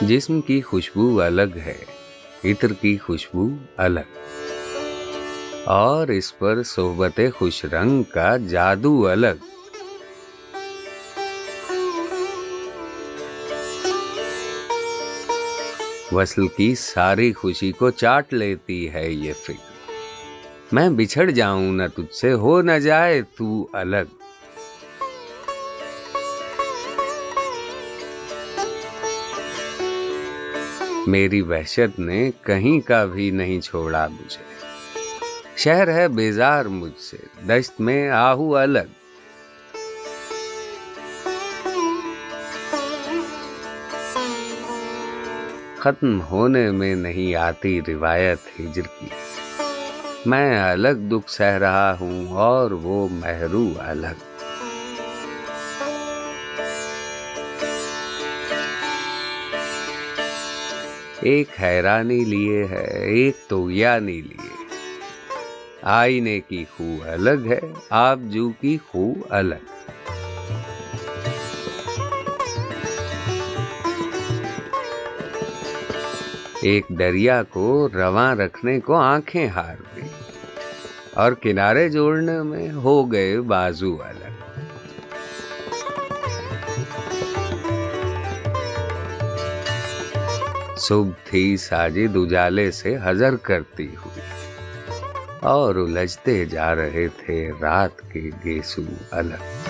جسم کی خوشبو الگ ہے، عطر کی خوشبو الگ۔ اور اس پر صحبت خوش رنگ کا جادو الگ۔ وصل کی ساری خوشی کو چاٹ لیتی ہے یہ فکر۔ میں بچھڑ جاؤں نہ تجھ سے، ہو نہ جائے تو الگ۔ میری وحشت نے کہیں کا بھی نہیں چھوڑا مجھے۔ شہر ہے بیزار مجھ سے، دشت میں آہو الگ۔ ختم ہونے میں نہیں آتی روایت ہجر کی۔ میں الگ دکھ سہ رہا ہوں اور وہ محرو الگ۔ ایک حیرانی لیے ہے، ایک تو یعنی لیے۔ آئینے کی خو الگ ہے، آپ جو کی خو الگ۔ ایک دریا کو رواں رکھنے کو آنکھیں ہار گئی اور کنارے جوڑنے میں ہو گئے بازو الگ۔ صبح تھی ساجد اجالے سے حضر کرتی ہوئی۔ اور الجھتے جا رہے تھے رات کے گیسو الگ۔